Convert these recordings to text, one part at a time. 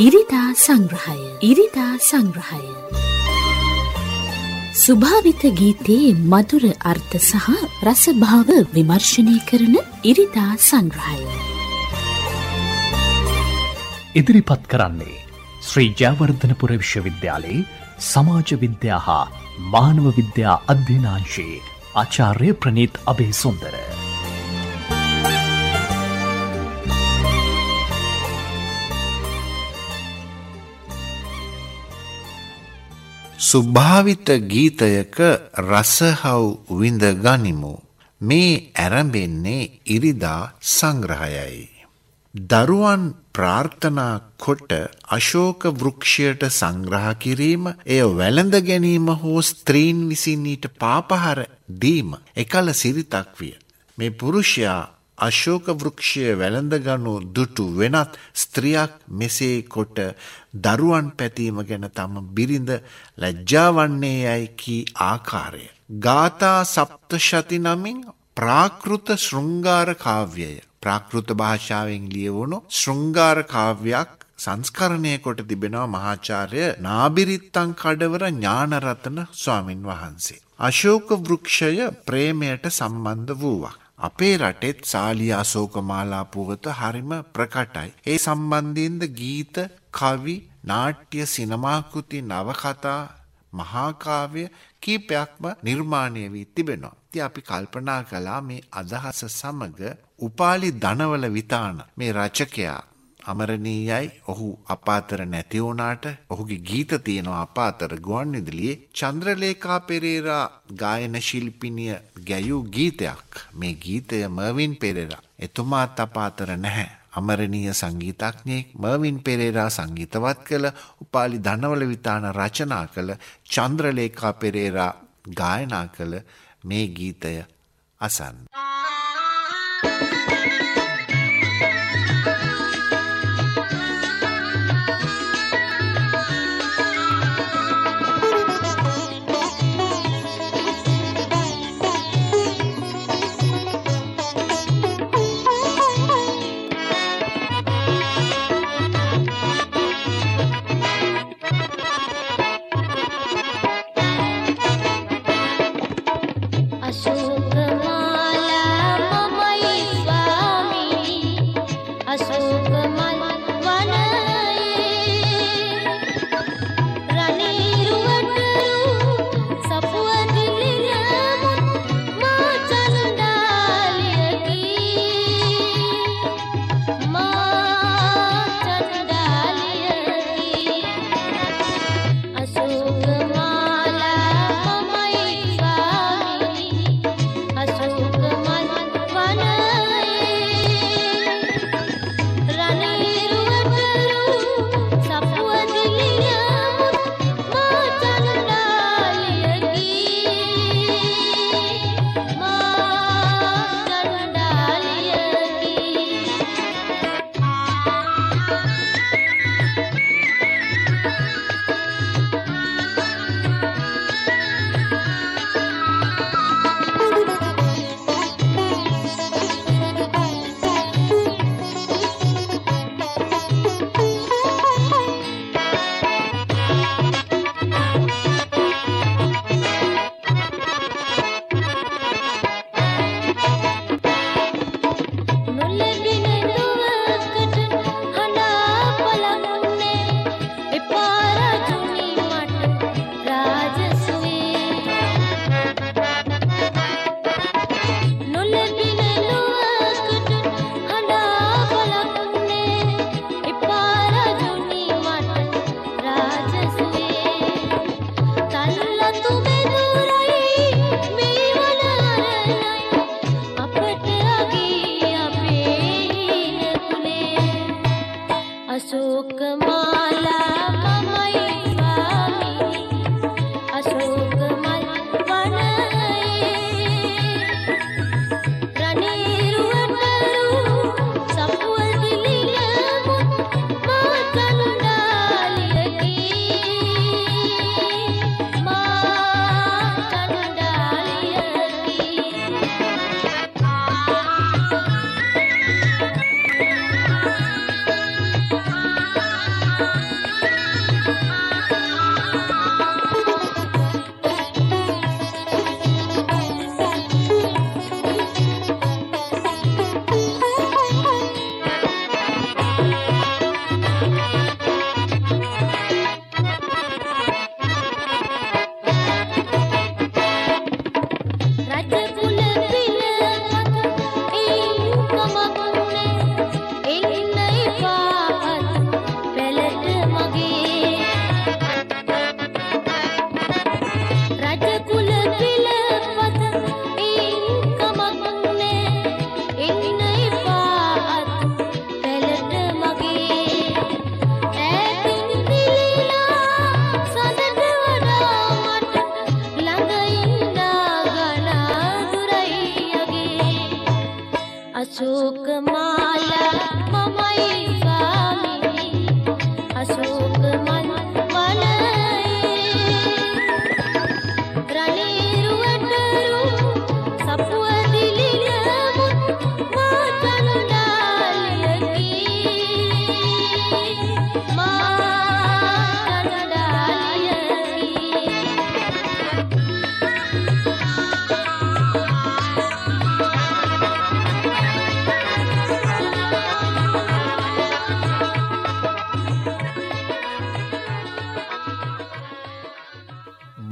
ඉරිදා සංග්‍රහය ඉරිදා සංග්‍රහය. ස්වභාවිත ගීතයේ මధుර අර්ථ සහ රසභාව විමර්ශනය කරන ඉරිදා සංග්‍රහය. ඉදිරිපත් කරන්නේ ශ්‍රී ජයවර්ධනපුර විශ්වවිද්‍යාලයේ සමාජ විද්‍යා හා මානව විද්‍යා අධ්‍යනාංශයේ ආචාර්ය ප්‍රනීත් අබේ සුභාවිත ගීතයක රසහව් විඳ ගනිමු. මේ ඇරඹෙන්නේ ඉරිදා සංග්‍රහයයි. දරුවන් ප්‍රාර්ථනා කොට අශෝක වෘක්ෂයට සංග්‍රහ කිරීම එය වැළඳ ගැනීම හෝ ස්ත්‍රීන් විසින් ඊට පාපහර දීම එකල සිරිතක් විය. මේ පුරුෂයා අශෝක වෘක්ෂය වැළඳගනු දුටු වෙනත් ස්ත්‍රියක් මෙසේ කොට දරුවන් පැතීම ගැන තම බිරිඳ ලැජ්ජාවන්නේ යැයි කී ආකාරය. ගාථා සප්තශති නමින් ප්‍රාකෘත ශෘංගාර කාව්‍යය. ප්‍රාකෘත භාෂාවෙන් ලියවුණු ශෘංගාර කාව්‍යයක් සංස්කරණය කොට තිබෙනවා මහාචාර්ය නාබිරිත්තං කඩවර ඥානරතන ස්වාමින් වහන්සේ. අශෝක වෘක්ෂය ප්‍රේමයට සම්බන්ධ වූවක්. අපේ රටෙත් සාලිය අසෝකමාලා පුවත හරිම ප්‍රකටයි. ඒ සම්බන්ධයෙන්ද ගීත, කවි, නාට්‍ය, සිනමාකෘති, නවකතා, මහාකාව්‍ය කීපයක්ම නිර්මාණය වී තිබෙනවා. ඉතින් අපි කල්පනා කළා මේ අදහස සමග උපාලි ධනවල විතාන මේ රචකයා අමරණීයයි. ඔහු අපාතර නැති වුණාට ඔහුගේ ගීත තියෙනවා අපාතර ගුවන්විදුලියේ චන්ද්‍රලේඛා පෙරේරා ගායන ශිල්පිනිය ගැයූ ගීතයක්. මේ ගීතය මර්වින් පෙරේරා. එතුමාත් අපාතර නැහැ. අමරණීය සංගීතඥයෙක් මර්වින් පෙරේරා සංගීතවත් කළ උපාලි ධනවල විතාන රචනා කළ චන්ද්‍රලේඛා පෙරේරා ගායනා කළ මේ ගීතය අසන්න. අශෝකමාලා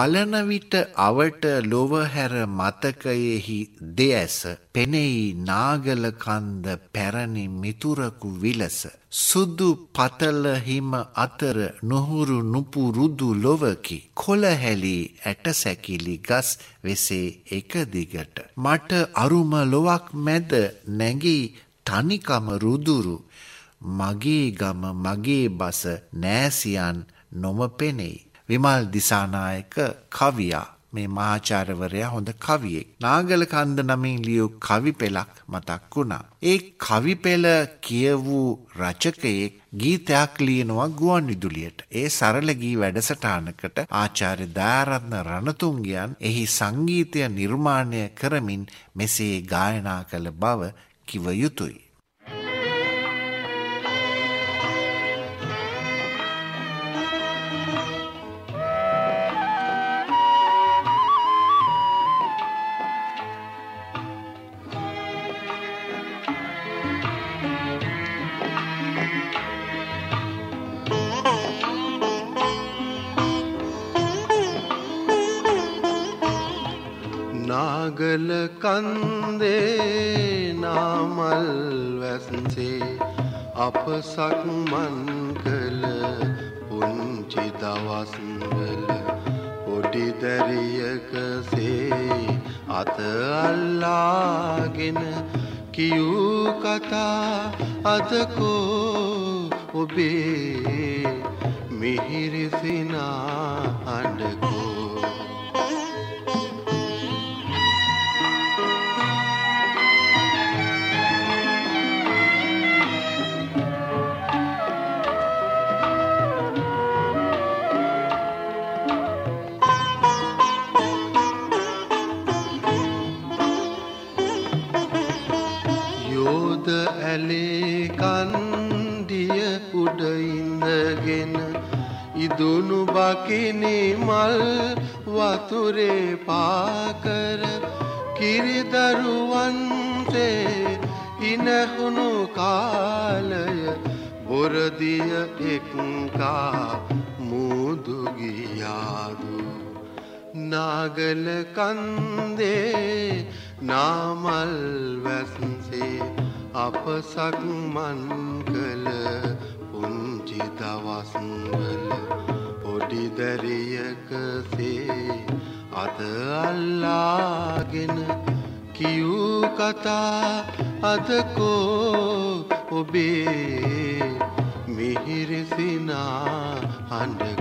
බලන විට අවට ලොවහැර මතකයෙහි දෙඇස පෙනෙයි නාගලකන්ද පැරණි මිතුරකු විලස. සුදු පතලහිම අතර නොහුරු නුපුරුදු ලොවකි. කොළහැලි ඇටසැකිලි ගස් වෙසේ එක දිගට. මට අරුම ලොවක් මැද නැගී තනිකම රුදුරු. මගේ ගම මගේ බස නෑසියන් නොම පෙනෙයි. විමල් දිසානායක කවියා මේ මහාචාර්යවරයා හොඳ කවියෙක්. නාගල කන්ද නමින් ලියූ කවි පෙළක් මතක් වුණා. ඒ කවි පෙළ කියවූ රචකයෙක් ගීතයක් ලියනවා ගුවන් විදුලියට. ඒ සරල ගී වැඩසටහනකට ආචාර්ය දයාරත්න රණතුංගයන් එහි සංගීතය නිර්මාණය කරමින් මෙසේ ගායනා කළ බව කිව යුතුය. කන්දේ නාමල් වැස්සේ අප සක්මන් කළ පුංචි දවස්වල පොඩි දැරියකසේ අත අල්ලාගෙන කියූ කතා අදකෝ ඔබේ මිහිරිසිනා අඩකෝ අප සක්මන් කළ පුංචි දවස්වල පොඩි දැරියකසේ අත අල්ලාගෙන කියූ කතා අදකෝ ඔබේ මිහිරිසිනා හඬකෝ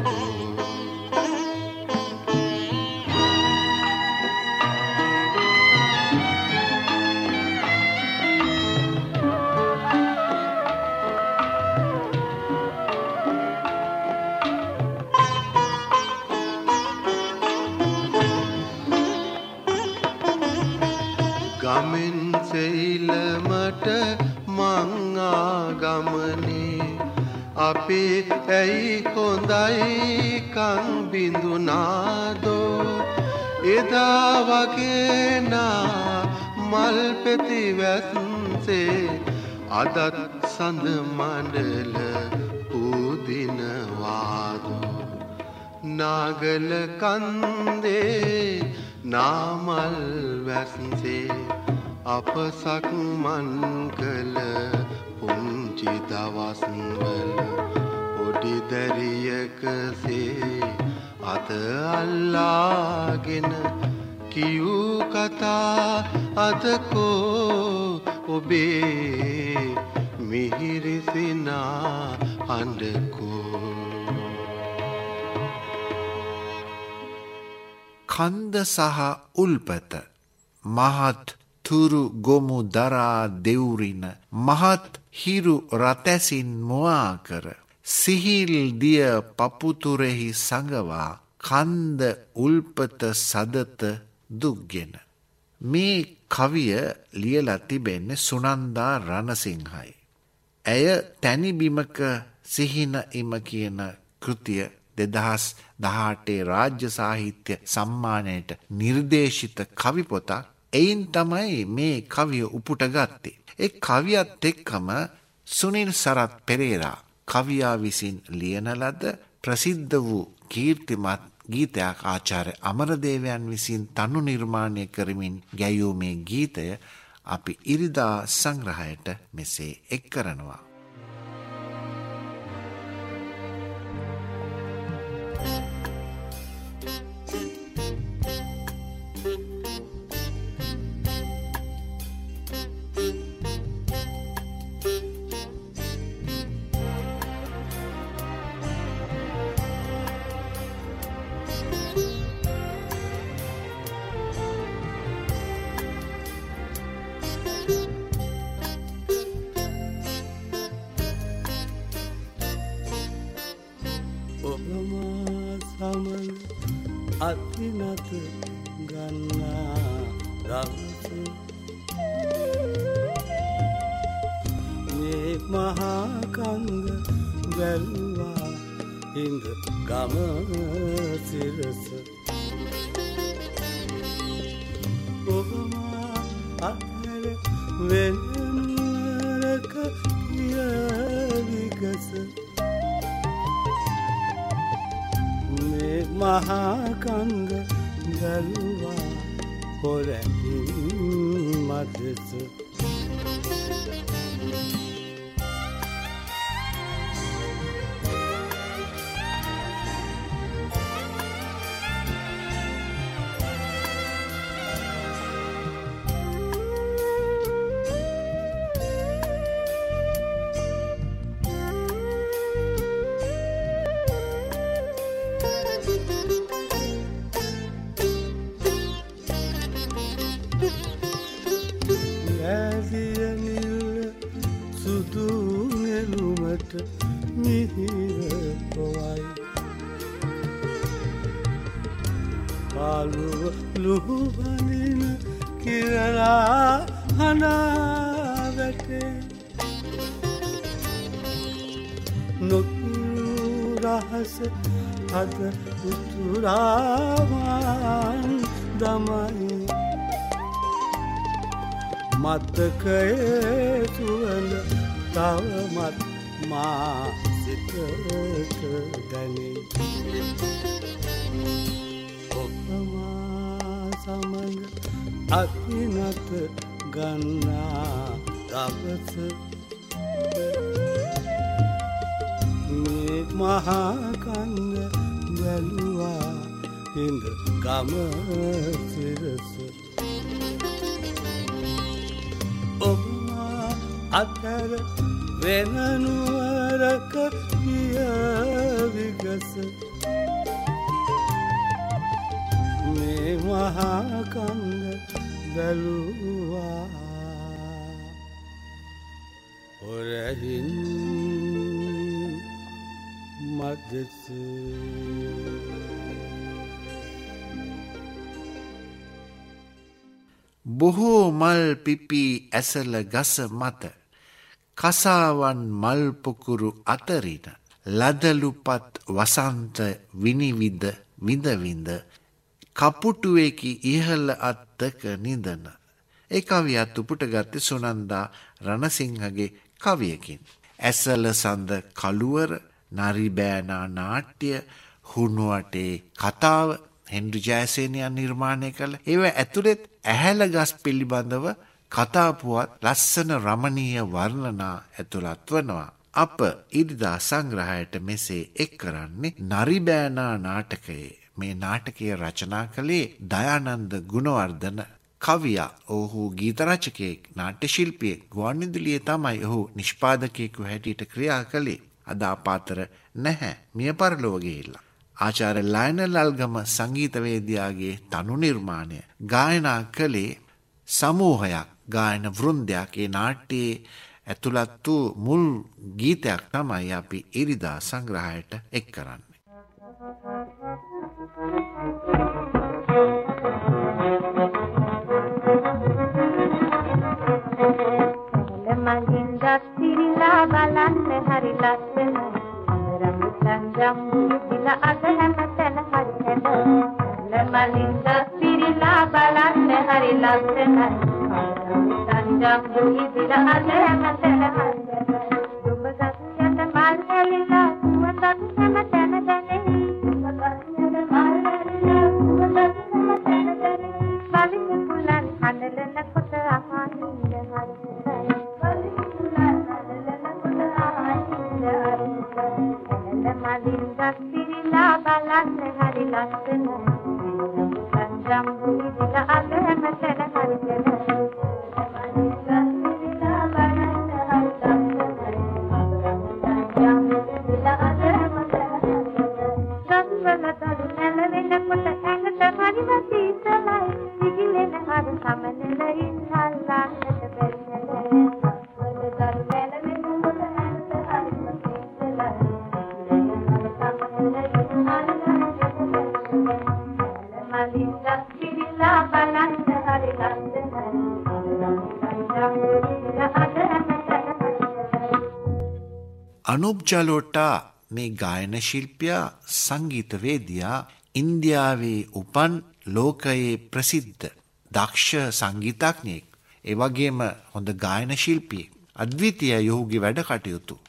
අපේ ඇයි හොඳයි කං බිඳුනාදෝ එදා වගේනා මල් පෙති වැස්සේ අදත් සඳ මණ්ඩල පූදිනවාදෝ නාගල කන්දේ නාමල් වැස්සේ අප සක්මන් කළ පුංචි දවස්වල පොඩි දැරියකසේ අත අල්ලාගෙන කියූ කතා අදකෝ ඔබේ මිහිරිසිනා හඬකෝ කන්ද සහ උල්පත මහත් තුරු ගොමු දරා දෙවුරින මහත් හිරු රතැසින් මුවාකර සිහිල් දිය පපුතුරෙහි සඟවා කන්ද උල්පත සදත දුක්ගෙන. මේ කවිය ලියලා තිබෙන්නේ සුනන්දා රණසිංහයි. ඇය තැනිබිමක සිහින ඉම කියන කෘතිය දෙදහස් දහටේ රාජ්‍ය සාහිත්‍ය සම්මානයට නිර්දේශිත කවි පොතක් එයින් තමයි මේ කවිය උපුට ගත්තේ. එ කවියත් එක්කම සුනිල් සරත් පෙරේරා කවියා විසින් ලියන ලද ප්‍රසිද්ධ වූ කීර්තිමත් ගීතයක් ආචාර්ය අමරදේවයන් විසින් තනු නිර්මාණය කරමින් ගැයූ මේ ගීතය අපි ඉරිදා සංග්‍රහයට මෙසේ එක් කරනවා. ඔබමා සමන අතිනත ගන්නා දවස මේ මහාකංග බැල්වා හිඳ ගම සිරස. ඔබමා අත්හැර වෙනරක මේ මහාකංග ගලුවා පොරැහින් මදස අද උතුරාවන් දමයි. මත්තකයේ සුවඳ තවමත් මා සිතට දැනේ. ඔබමා සමඟ අතිනත ගන්නා දවස මේ මහාකන්ද බැලුවා හිඳ ගම සිරස. ඔබවා අතර වෙනනුවරක පියවිගස මේ මහාකංග බැලුවා. ඔරැහින් මදස. බොහෝ මල් පිපී ඇසල ගස මත කසාවන් මල්පොකුරු අතරින ලදලුපත් වසන්ත විනිවිද විඳවිඳ කපුටුවකි ඉහල අත්තක නිදන. ඒ කවියත් උපුට ගත්ත සුනන්දා රණසිංහගේ කවියකින්. ඇසල සඳ කළුවර නරිබෑනා නාට්‍ය හුණුවටේ කතාව හෙන්ඩු ජයසේනයන් නිර්මාණය කළ ඒව ඇතුළෙත් ඇහැල ගස් පිළිබඳව කතාපුවත් ලස්සන රමණීය වර්ණනා ඇතුළත් වනවා. අප ඉරිදා සංග්‍රහයට මෙසේ එක් කරන්නේ නරිබෑනා නාටකයේ මේ නාටකය රචනා කළේ දයානන්ද ගුණවර්ධන කවියා ඔහු ගීතරචකයෙක් නාට්‍ය ශිල්පියෙක් ගුවන්විදුලියේ තමයි ඔහු නිෂ්පාදකයෙකු හැටියට ක්‍රියා කළේ අදාපාතර නැහැ මිය පරලෝවගේල්ලා. ආචාර ලයින ලල්ගම සංගීතවේදයාගේ තනු නිර්මාණය ගායනා කළේ සමූහයක් ගායන වෘන්දයක් ඒ නාට්‍යයේ ඇතුළත් වූ මුල් ගීතයක් තමයි අපි ඉරිදා සංග්‍රහයට එක් කරන්නේ. මගින් දස්තිරිලා බලන්න හරි ලස්සන රමුතන් ජම්බු හැම මලින් දස්තිරිලා බලන්න හරි ලස්සන රමුතන් ජම්බු දිල අද හැම තැන හරි දුඹ ගස් යට මල් හැලිලා අනුබ්ජලෝටා මේ ගායන ශිල්පියා සංගීතවේදයා ඉන්දියාවේ උපන් ලෝකයේ ප්‍රසිද්ධ දක්ෂ සංගීතඥයෙක් එවගේම හොඳ ගායන ශිල්පියෙක් අද්විතය යොහුගේ වැඩ කටයුතු.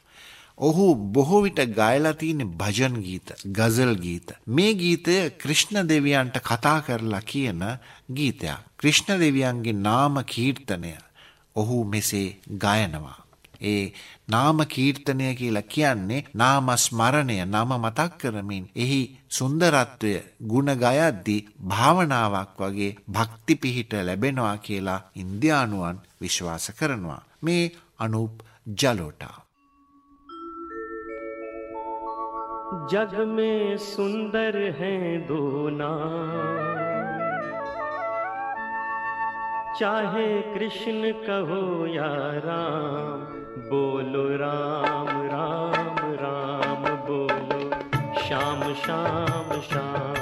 ඔහු බොහෝ විට ගායලා තියෙන භජන් ගීත ගසල් ගීත. මේ ගීතය ක්‍රිෂ්ණ දෙවියන්ට කතා කරලා කියන ගීතයක්. ක්‍රිෂ්ණ දෙවියන්ගේ නාම කීර්තනය ඔහු මෙසේ ගයනවා. ඒ නාම කීර්තනය කියලා කියන්නේ නාම ස්මරණය නම මතක් කරමින් එහි සුන්දරත්වය ගුණ ගයද්දී භාවනාවක් වගේ භක්ති පිහිට ලැබෙනවා කියලා ඉන්දයානුවන් විශ්වාස කරනවා. මේ අනුප් ජලෝටා. जग में सुंदर हैं दो नाम चाहे कृष्ण कहो या राम बोलो राम राम राम बोलो। श्याम श्याम श्याम।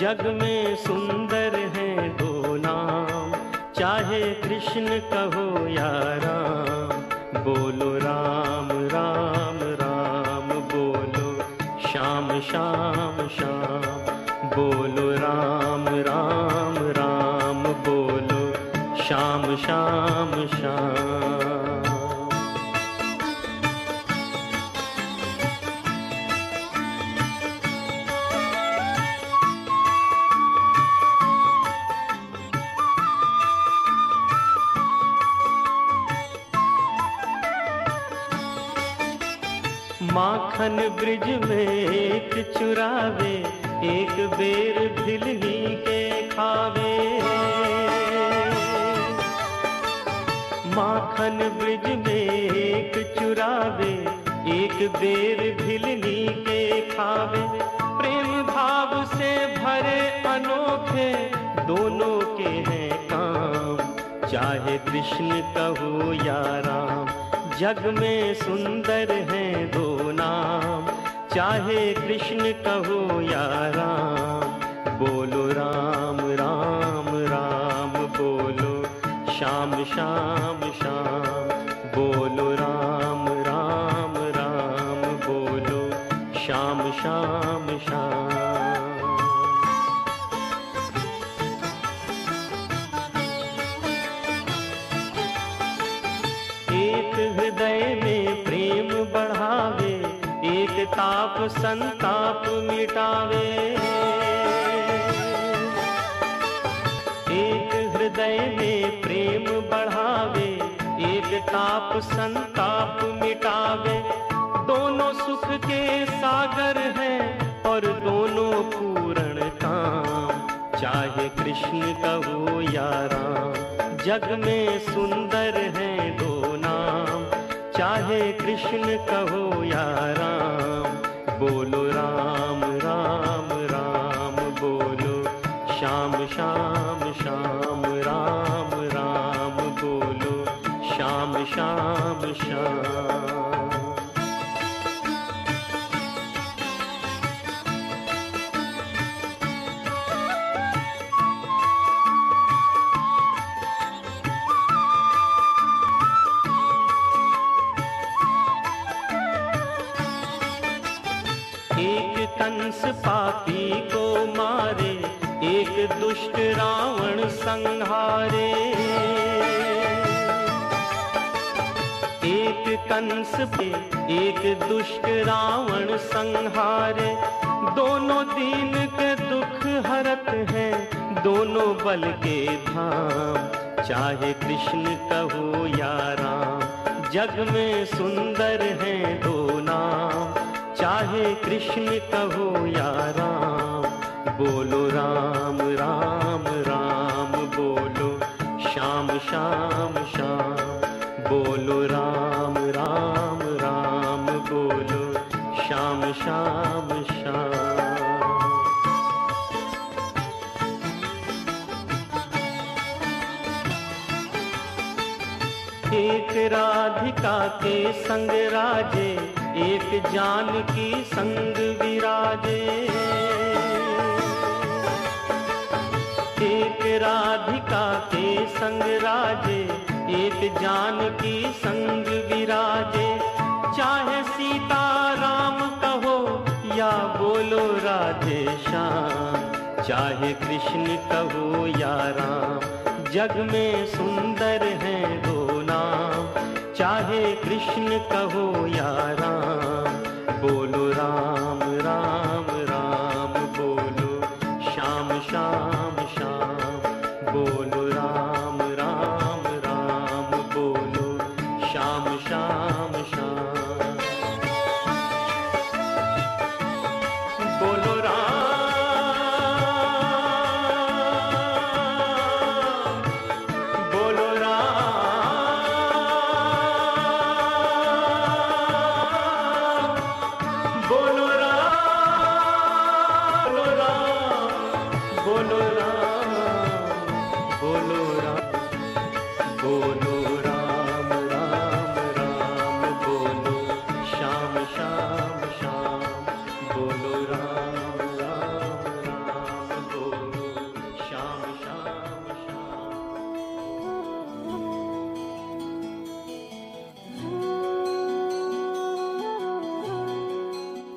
जग में सुंदर हैं दो नाम, चाहे कृष्ण कहो या राम। बोलो राम राम राम बोलो। श्याम श्याम श्याम। बोलो श्याम श्याम माखन ब्रिज में एक चुरावे एक बेर भिलनी के खावे। माखन ब्रिज में एक चुरावे, एक बेर भिलनी के खावे। प्रेम भाव से भरे अनोखे दोनों के हैं काम। चाहे कृष्ण कहो या राम, जग में सुंदर हैं दो नाम। चाहे कृष्ण कहो या राम श्याम श्याम श्याम, बोलो राम राम राम, बोलो श्याम श्याम श्याम। एक हृदय में प्रेम बढ़ावे, एक ताप संताप मिटावे। एक हृदय में प्रेम ताप, संताप मिटावे। दोनों सुख के सागर हैं और दोनों पूर्ण काम। चाहे कृष्ण कहो या राम, जग में सुंदर हैं दो नाम। चाहे कृष्ण कहो या राम, बोलो एक कंस पापी को मारे एक दुष्ट रावण संहारे। कंस पे एक दुष्ट रावण संहारे। दोनों दीन के दुख हरत हैं, दोनों बल के धाम। चाहे कृष्ण कहो या राम, जग में सुंदर है दो नाम। चाहे कृष्ण कहो या राम, बोलो राम राम राम, बोलो। श्याम श्याम श्याम बोलो राम। श्याम श्याम एक राधिका के संग राजे, एक जान की संग विराजे। एक राधिका के संग राजे, एक जान की संग विराजे। चाहे सीता राधे श्याम, चाहे कृष्ण कहो या राम, जग में सुंदर हैं दो नाम, चाहे कृष्ण कहो या राम, बोलो राम राम राम, बोलो, श्याम श्याम श्याम, बोलो राम राम राम, बोलो, श्याम श्याम श्याम।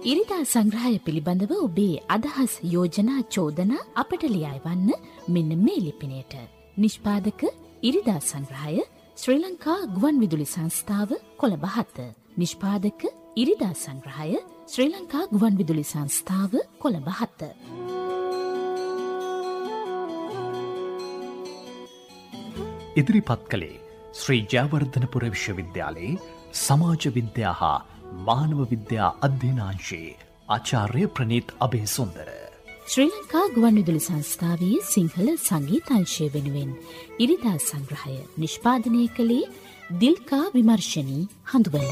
ඉරිදා සංග්‍රහය පිළිබඳව ඔබේ අදහස් යෝජනා චෝදනා අපට ලියයිවන්න මෙන්න මේ ලිපිනයට. නිෂ්පාදක ඉරිදා සංග්‍රහය ශ්‍රී ලංකා ගුවන් විදුලි සංස්ථාව කොළබහත්ත. නිෂ්පාදක ඉරිදා සංග්‍රහය ශ්‍රී ලංකා ගුවන් විදුලි සංස්ථාව කොළබහත්ත. ඉදිරිපත් කළේ ශ්‍රී ජයවර්ධනපුර විශ්වවිද්‍යාලයේ සමාජ විද්‍යා හා මානව විද්‍යා අධ්‍යනාංශයේ ආචාර්ය ප්‍රනීත් අබේසුන්දර. ශ්‍රී ලංකා ගුවන් විදුලි සංස්ථාවයේ සිංහල සංගීතංශය වෙනුවෙන් ඉරිදා සංග්‍රහය නිෂ්පාදනය කළේ දිල්කා විමර්ශනී හඳුවල.